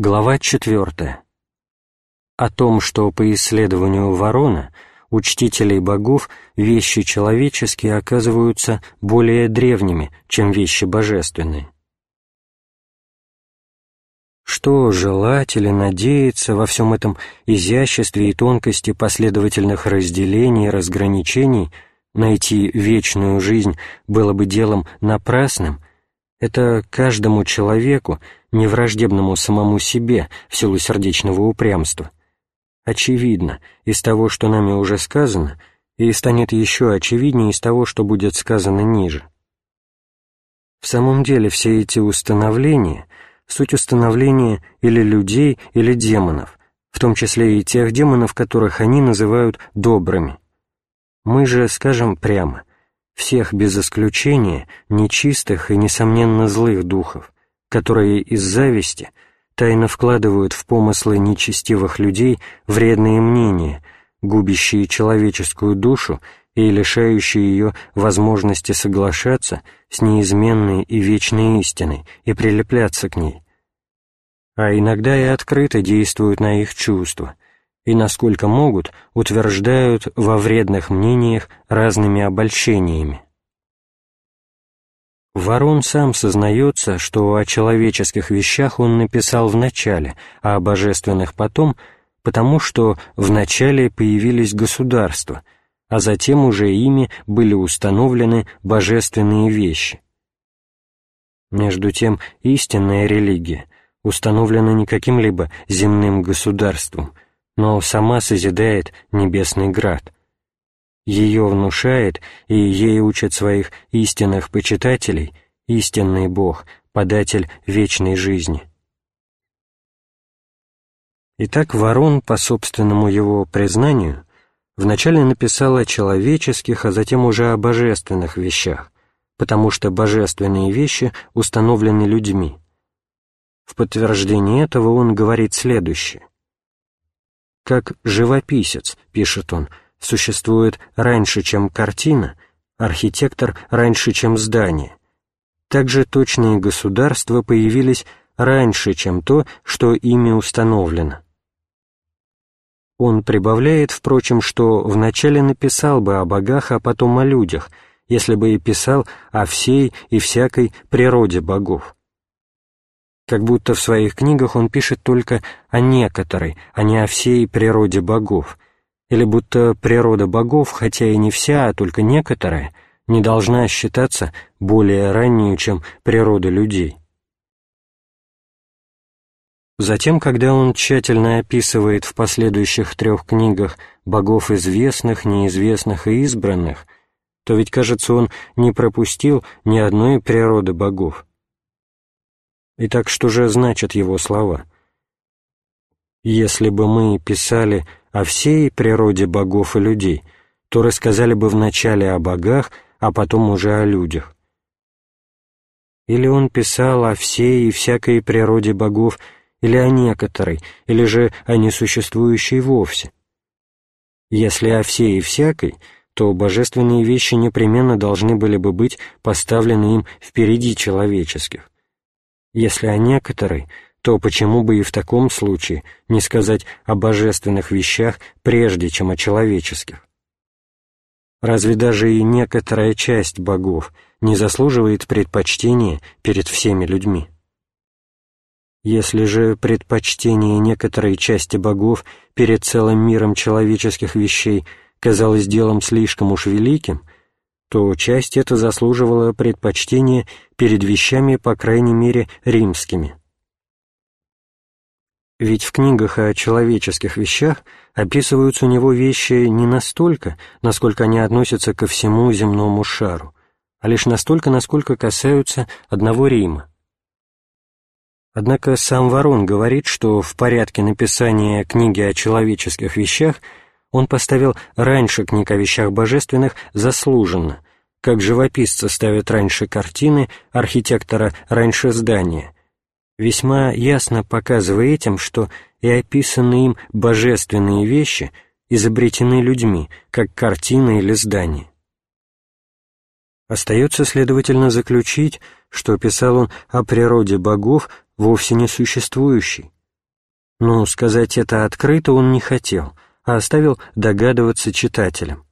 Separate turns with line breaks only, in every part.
Глава 4. О том, что по исследованию Ворона у богов вещи человеческие оказываются более древними, чем вещи божественные. Что желать или надеяться во всем этом изяществе и тонкости последовательных разделений и разграничений, найти вечную жизнь было бы делом напрасным, это каждому человеку, невраждебному самому себе в силу сердечного упрямства. Очевидно из того, что нами уже сказано, и станет еще очевиднее из того, что будет сказано ниже. В самом деле все эти установления — суть установления или людей, или демонов, в том числе и тех демонов, которых они называют добрыми. Мы же скажем прямо, всех без исключения нечистых и, несомненно, злых духов, которые из зависти тайно вкладывают в помыслы нечестивых людей вредные мнения, губящие человеческую душу и лишающие ее возможности соглашаться с неизменной и вечной истиной и прилепляться к ней. А иногда и открыто действуют на их чувства – и, насколько могут, утверждают во вредных мнениях разными обольщениями. Ворон сам сознается, что о человеческих вещах он написал в начале, а о божественных потом, потому что в начале появились государства, а затем уже ими были установлены божественные вещи. Между тем, истинная религия установлена не каким-либо земным государством – но сама созидает небесный град. Ее внушает и ей учат своих истинных почитателей истинный Бог, податель вечной жизни. Итак, Ворон, по собственному его признанию, вначале написал о человеческих, а затем уже о божественных вещах, потому что божественные вещи установлены людьми. В подтверждение этого он говорит следующее как живописец, пишет он, существует раньше, чем картина, архитектор раньше, чем здание. Также точные государства появились раньше, чем то, что ими установлено. Он прибавляет, впрочем, что вначале написал бы о богах, а потом о людях, если бы и писал о всей и всякой природе богов как будто в своих книгах он пишет только о некоторой, а не о всей природе богов, или будто природа богов, хотя и не вся, а только некоторая, не должна считаться более ранней, чем природа людей. Затем, когда он тщательно описывает в последующих трех книгах богов известных, неизвестных и избранных, то ведь, кажется, он не пропустил ни одной природы богов, Итак, что же значат его слова? «Если бы мы писали о всей природе богов и людей, то рассказали бы вначале о богах, а потом уже о людях». Или он писал о всей и всякой природе богов, или о некоторой, или же о несуществующей вовсе. Если о всей и всякой, то божественные вещи непременно должны были бы быть поставлены им впереди человеческих. Если о некоторой, то почему бы и в таком случае не сказать о божественных вещах прежде, чем о человеческих? Разве даже и некоторая часть богов не заслуживает предпочтения перед всеми людьми? Если же предпочтение некоторой части богов перед целым миром человеческих вещей казалось делом слишком уж великим, то часть эта заслуживала предпочтения перед вещами, по крайней мере, римскими. Ведь в книгах о человеческих вещах описываются у него вещи не настолько, насколько они относятся ко всему земному шару, а лишь настолько, насколько касаются одного Рима. Однако сам Ворон говорит, что в порядке написания книги о человеческих вещах – он поставил раньше книг о вещах божественных заслуженно, как живописцы ставят раньше картины, архитектора раньше здания, весьма ясно показывая этим, что и описанные им божественные вещи изобретены людьми, как картина или здание. Остается, следовательно, заключить, что писал он о природе богов, вовсе не существующей, но сказать это открыто он не хотел, а оставил догадываться читателям.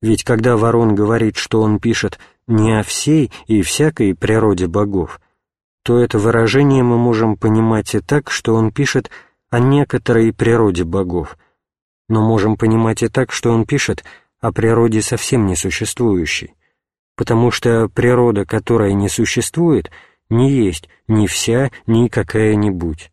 Ведь когда Ворон говорит, что он пишет не о всей и всякой природе богов, то это выражение мы можем понимать и так, что он пишет о некоторой природе богов, но можем понимать и так, что он пишет о природе совсем несуществующей, потому что природа, которая не существует, не есть ни вся, ни какая-нибудь.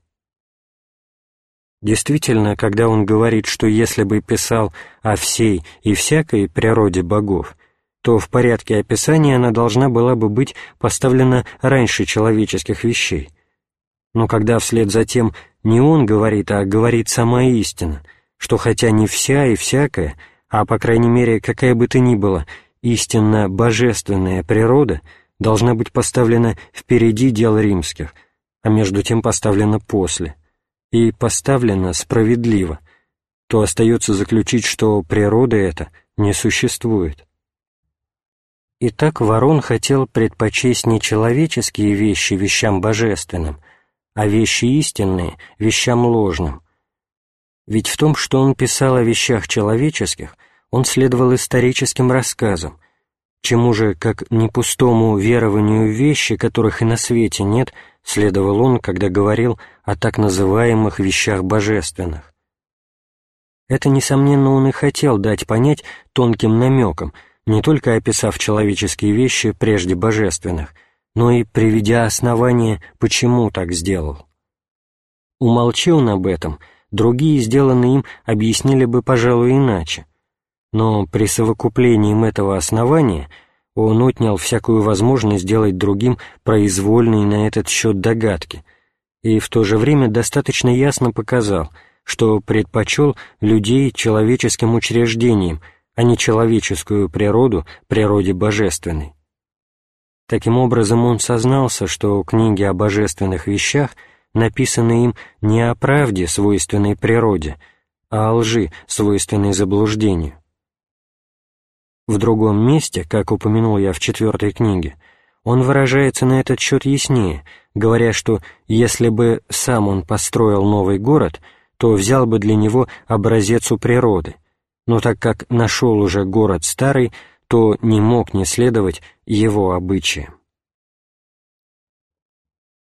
Действительно, когда он говорит, что если бы писал о всей и всякой природе богов, то в порядке описания она должна была бы быть поставлена раньше человеческих вещей. Но когда вслед за тем не он говорит, а говорит сама истина, что хотя не вся и всякая, а, по крайней мере, какая бы то ни была, истинно божественная природа должна быть поставлена впереди дел римских, а между тем поставлена после – и поставлена справедливо, то остается заключить, что природа эта не существует. Итак, Ворон хотел предпочесть не человеческие вещи вещам божественным, а вещи истинные вещам ложным. Ведь в том, что он писал о вещах человеческих, он следовал историческим рассказам, чему же, как не пустому верованию в вещи, которых и на свете нет, следовал он, когда говорил о так называемых вещах божественных. Это, несомненно, он и хотел дать понять тонким намеком, не только описав человеческие вещи прежде божественных, но и приведя основание, почему так сделал. Умолчи он об этом, другие, сделанные им, объяснили бы, пожалуй, иначе, но при совокуплении этого основания — он отнял всякую возможность сделать другим произвольные на этот счет догадки и в то же время достаточно ясно показал, что предпочел людей человеческим учреждениям, а не человеческую природу природе божественной. Таким образом, он сознался, что книги о божественных вещах написаны им не о правде, свойственной природе, а о лжи, свойственной заблуждению. В другом месте, как упомянул я в четвертой книге, он выражается на этот счет яснее, говоря, что если бы сам он построил новый город, то взял бы для него образец у природы, но так как нашел уже город старый, то не мог не следовать его обычаям.